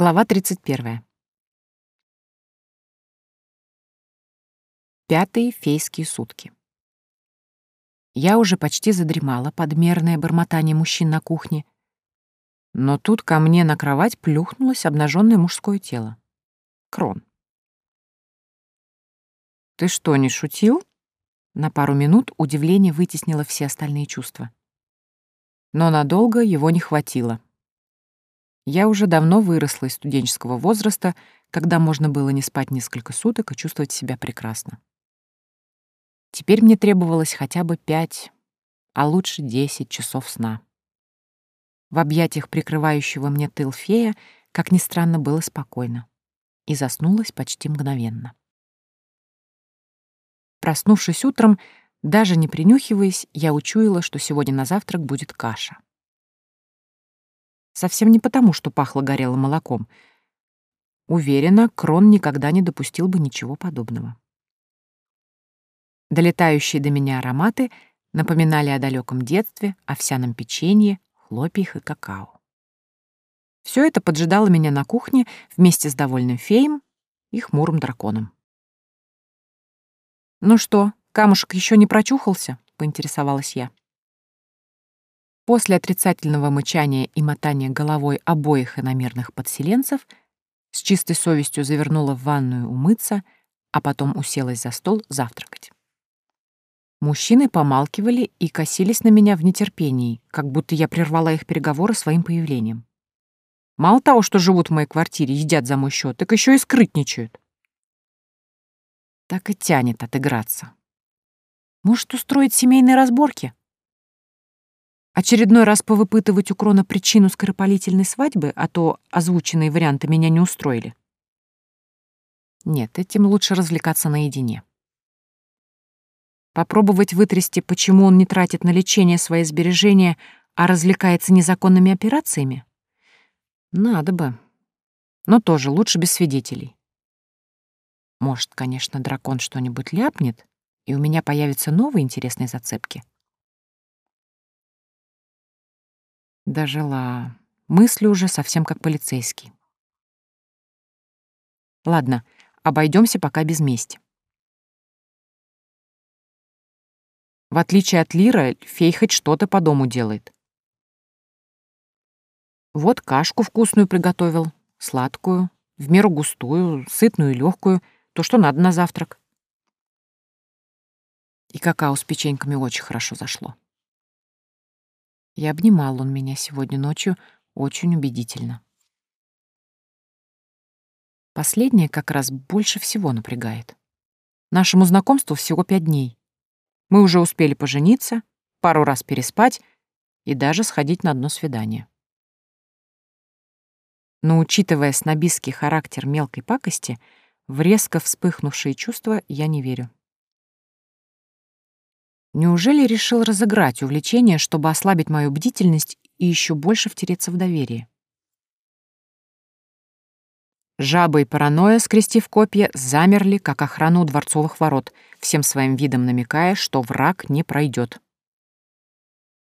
Глава 31. Пятые фейские сутки. Я уже почти задремала под мерное бормотание мужчин на кухне, но тут ко мне на кровать плюхнулось обнаженное мужское тело. Крон. «Ты что, не шутил?» На пару минут удивление вытеснило все остальные чувства. Но надолго его не хватило. Я уже давно выросла из студенческого возраста, когда можно было не спать несколько суток и чувствовать себя прекрасно. Теперь мне требовалось хотя бы пять, а лучше десять часов сна. В объятиях прикрывающего мне тыл фея, как ни странно, было спокойно. И заснулась почти мгновенно. Проснувшись утром, даже не принюхиваясь, я учуяла, что сегодня на завтрак будет каша. Совсем не потому, что пахло горелым молоком. Уверена, Крон никогда не допустил бы ничего подобного. Долетающие до меня ароматы напоминали о далеком детстве, овсяном печенье, хлопьях и какао. Все это поджидало меня на кухне вместе с довольным феем и хмурым драконом. «Ну что, камушек еще не прочухался?» — поинтересовалась я. После отрицательного мычания и мотания головой обоих иномерных подселенцев с чистой совестью завернула в ванную умыться, а потом уселась за стол завтракать. Мужчины помалкивали и косились на меня в нетерпении, как будто я прервала их переговоры своим появлением. Мало того, что живут в моей квартире, едят за мой счет, так еще и скрытничают. Так и тянет отыграться. Может, устроить семейные разборки? Очередной раз повыпытывать у Крона причину скоропалительной свадьбы, а то озвученные варианты меня не устроили. Нет, этим лучше развлекаться наедине. Попробовать вытрясти, почему он не тратит на лечение свои сбережения, а развлекается незаконными операциями? Надо бы. Но тоже лучше без свидетелей. Может, конечно, дракон что-нибудь ляпнет, и у меня появятся новые интересные зацепки. Дожила. Мысли уже совсем как полицейский. Ладно, обойдемся пока без мести. В отличие от Лира, фей хоть что-то по дому делает. Вот кашку вкусную приготовил, сладкую, в меру густую, сытную и легкую, то, что надо на завтрак. И какао с печеньками очень хорошо зашло. И обнимал он меня сегодня ночью очень убедительно. Последнее как раз больше всего напрягает. Нашему знакомству всего пять дней. Мы уже успели пожениться, пару раз переспать и даже сходить на одно свидание. Но учитывая снобистский характер мелкой пакости, в резко вспыхнувшие чувства я не верю. Неужели решил разыграть увлечение, чтобы ослабить мою бдительность и еще больше втереться в доверие? Жаба и паранойя, скрестив копья, замерли, как охрана у дворцовых ворот, всем своим видом намекая, что враг не пройдет.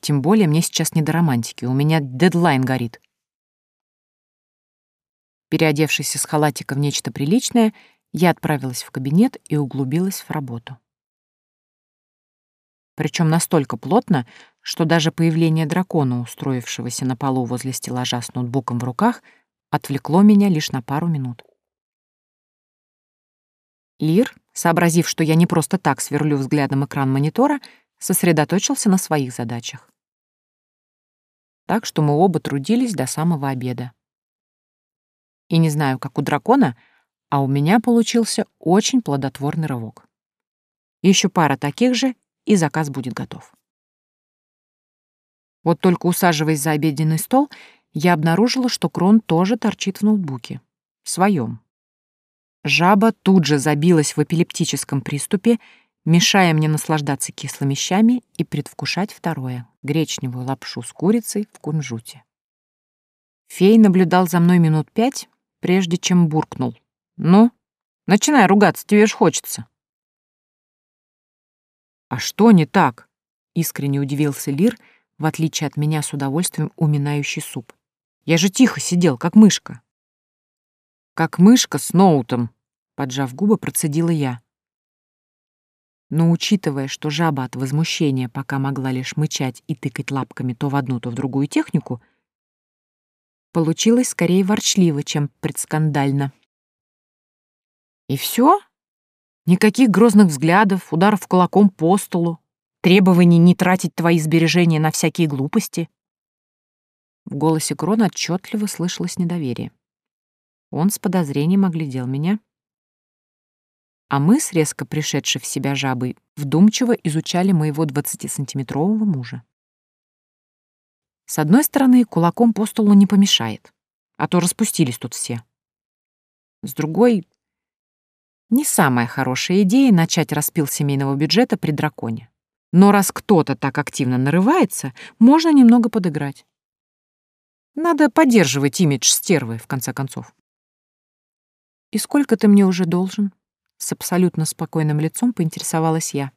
Тем более мне сейчас не до романтики, у меня дедлайн горит. Переодевшись из халатика в нечто приличное, я отправилась в кабинет и углубилась в работу. Причем настолько плотно, что даже появление дракона, устроившегося на полу возле стеллажа с ноутбуком в руках — отвлекло меня лишь на пару минут. Лир, сообразив, что я не просто так сверлю взглядом экран монитора, сосредоточился на своих задачах. Так что мы оба трудились до самого обеда. И не знаю, как у дракона, а у меня получился очень плодотворный рывок. Еще пара таких же, и заказ будет готов. Вот только усаживаясь за обеденный стол, я обнаружила, что Крон тоже торчит в ноутбуке. Своем. Жаба тут же забилась в эпилептическом приступе, мешая мне наслаждаться кислыми щами и предвкушать второе — гречневую лапшу с курицей в кунжуте. Фей наблюдал за мной минут пять, прежде чем буркнул. «Ну, начинай ругаться, тебе ж хочется». «А что не так?» — искренне удивился Лир, в отличие от меня с удовольствием уминающий суп. Я же тихо сидел, как мышка. Как мышка с ноутом, поджав губы, процедила я. Но учитывая, что жаба от возмущения пока могла лишь мычать и тыкать лапками то в одну, то в другую технику, получилось скорее ворчливо, чем предскандально. И все? Никаких грозных взглядов, ударов кулаком по столу, требований не тратить твои сбережения на всякие глупости. В голосе Крона отчетливо слышалось недоверие. Он с подозрением оглядел меня, а мы с резко пришедшей в себя жабой вдумчиво изучали моего двадцатисантиметрового мужа. С одной стороны, кулаком по столу не помешает, а то распустились тут все. С другой, не самая хорошая идея начать распил семейного бюджета при драконе. Но раз кто-то так активно нарывается, можно немного подыграть. Надо поддерживать имидж стервы, в конце концов. «И сколько ты мне уже должен?» С абсолютно спокойным лицом поинтересовалась я.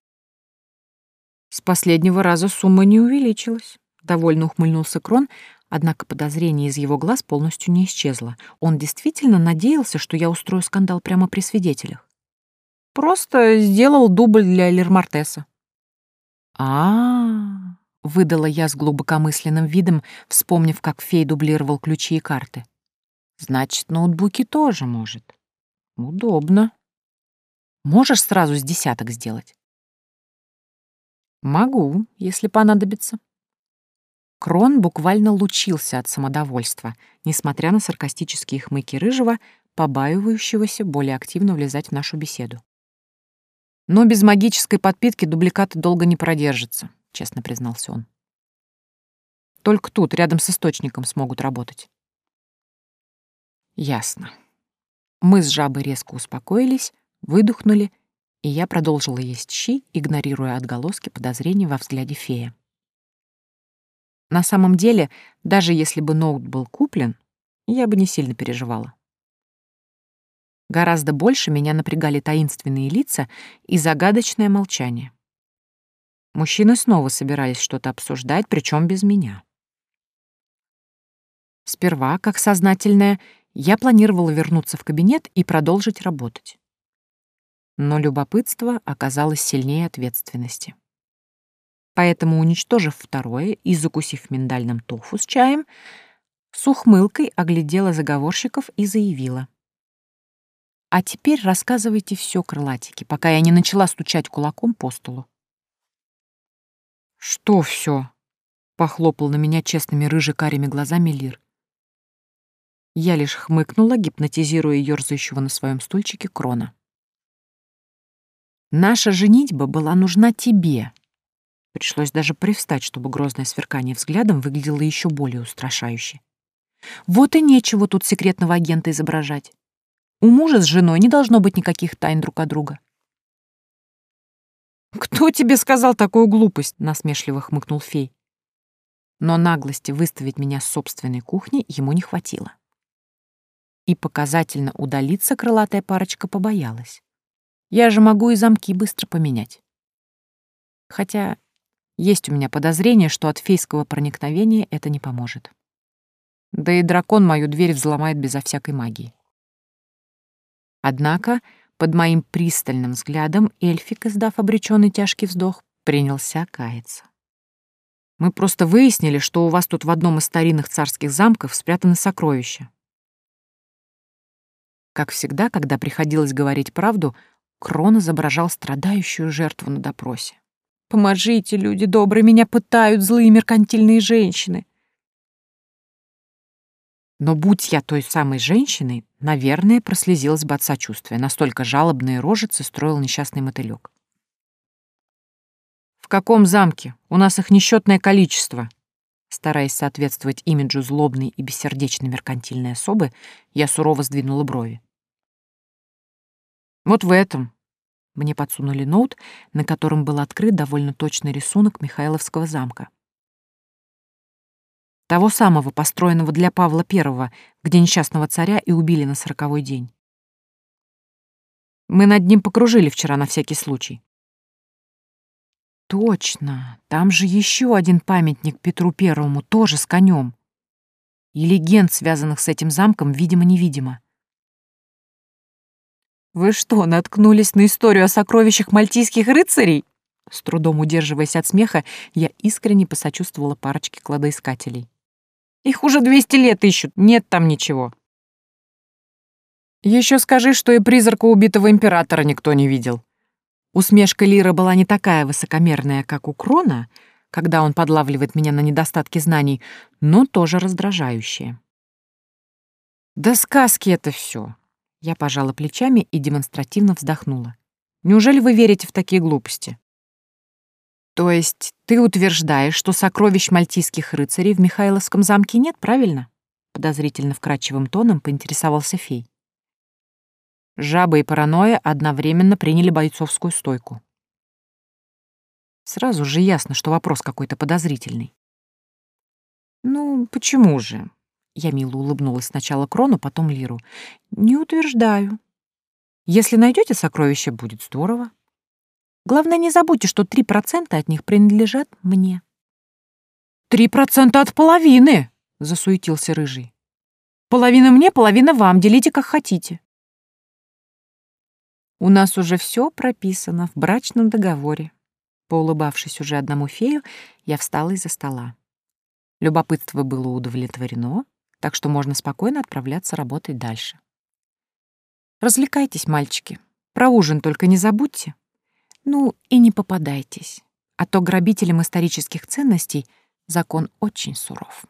С последнего раза сумма не увеличилась. Довольно ухмыльнулся Крон, однако подозрение из его глаз полностью не исчезло. Он действительно надеялся, что я устрою скандал прямо при свидетелях. Просто сделал дубль для Лермартеса. А, -а, а выдала я с глубокомысленным видом, вспомнив, как фей дублировал ключи и карты. Значит, ноутбуки тоже может. Удобно. Можешь сразу с десяток сделать? Могу, если понадобится. Крон буквально лучился от самодовольства, несмотря на саркастические хмыки рыжего, побаивающегося более активно влезать в нашу беседу. Но без магической подпитки дубликаты долго не продержатся, честно признался он. Только тут, рядом с источником, смогут работать. Ясно. Мы с жабой резко успокоились, выдохнули, и я продолжила есть щи, игнорируя отголоски подозрений во взгляде фея. На самом деле, даже если бы ноут был куплен, я бы не сильно переживала. Гораздо больше меня напрягали таинственные лица и загадочное молчание. Мужчины снова собирались что-то обсуждать, причем без меня. Сперва, как сознательная, я планировала вернуться в кабинет и продолжить работать но любопытство оказалось сильнее ответственности. Поэтому, уничтожив второе и закусив миндальным тофу с чаем, с ухмылкой оглядела заговорщиков и заявила. «А теперь рассказывайте все, крылатики, пока я не начала стучать кулаком по столу». «Что все? похлопал на меня честными рыже-карими глазами Лир. Я лишь хмыкнула, гипнотизируя ёрзающего на своем стульчике крона. Наша женитьба была нужна тебе. Пришлось даже привстать, чтобы грозное сверкание взглядом выглядело еще более устрашающе. Вот и нечего тут секретного агента изображать. У мужа с женой не должно быть никаких тайн друг от друга. «Кто тебе сказал такую глупость?» — насмешливо хмыкнул фей. Но наглости выставить меня с собственной кухни ему не хватило. И показательно удалиться крылатая парочка побоялась. Я же могу и замки быстро поменять. Хотя есть у меня подозрение, что от фейского проникновения это не поможет. Да и дракон мою дверь взломает безо всякой магии. Однако, под моим пристальным взглядом, эльфик, издав обреченный тяжкий вздох, принялся каяться. Мы просто выяснили, что у вас тут в одном из старинных царских замков спрятаны сокровища. Как всегда, когда приходилось говорить правду, Крон изображал страдающую жертву на допросе. «Поможите, люди добрые, меня пытают злые меркантильные женщины!» Но будь я той самой женщиной, наверное, прослезилась бы от сочувствия. Настолько жалобные рожицы строил несчастный мотылёк. «В каком замке? У нас их несчетное количество!» Стараясь соответствовать имиджу злобной и бессердечной меркантильной особы, я сурово сдвинула брови. Вот в этом. Мне подсунули ноут, на котором был открыт довольно точный рисунок Михайловского замка. Того самого, построенного для Павла I, где несчастного царя и убили на сороковой день. Мы над ним покружили вчера на всякий случай. Точно, там же еще один памятник Петру Первому, тоже с конем. И легенд, связанных с этим замком, видимо-невидимо. Вы что, наткнулись на историю о сокровищах мальтийских рыцарей? С трудом удерживаясь от смеха, я искренне посочувствовала парочке кладоискателей. Их уже 200 лет ищут, нет там ничего. Еще скажи, что и призрака убитого императора никто не видел. Усмешка Лира была не такая высокомерная, как у Крона, когда он подлавливает меня на недостатки знаний, но тоже раздражающая. Да сказки это все. Я пожала плечами и демонстративно вздохнула. Неужели вы верите в такие глупости? То есть ты утверждаешь, что сокровищ мальтийских рыцарей в Михайловском замке нет, правильно? Подозрительно вкрадчивым тоном поинтересовался фей. Жаба и паранойя одновременно приняли бойцовскую стойку. Сразу же ясно, что вопрос какой-то подозрительный. «Ну, почему же? Я мило улыбнулась сначала Крону, потом Лиру. «Не утверждаю. Если найдете сокровища, будет здорово. Главное, не забудьте, что три процента от них принадлежат мне». «Три процента от половины!» — засуетился Рыжий. «Половина мне, половина вам. Делите, как хотите». «У нас уже все прописано в брачном договоре». Поулыбавшись уже одному фею, я встала из-за стола. Любопытство было удовлетворено, так что можно спокойно отправляться работать дальше. Развлекайтесь, мальчики. Про ужин только не забудьте. Ну и не попадайтесь, а то грабителям исторических ценностей закон очень суров.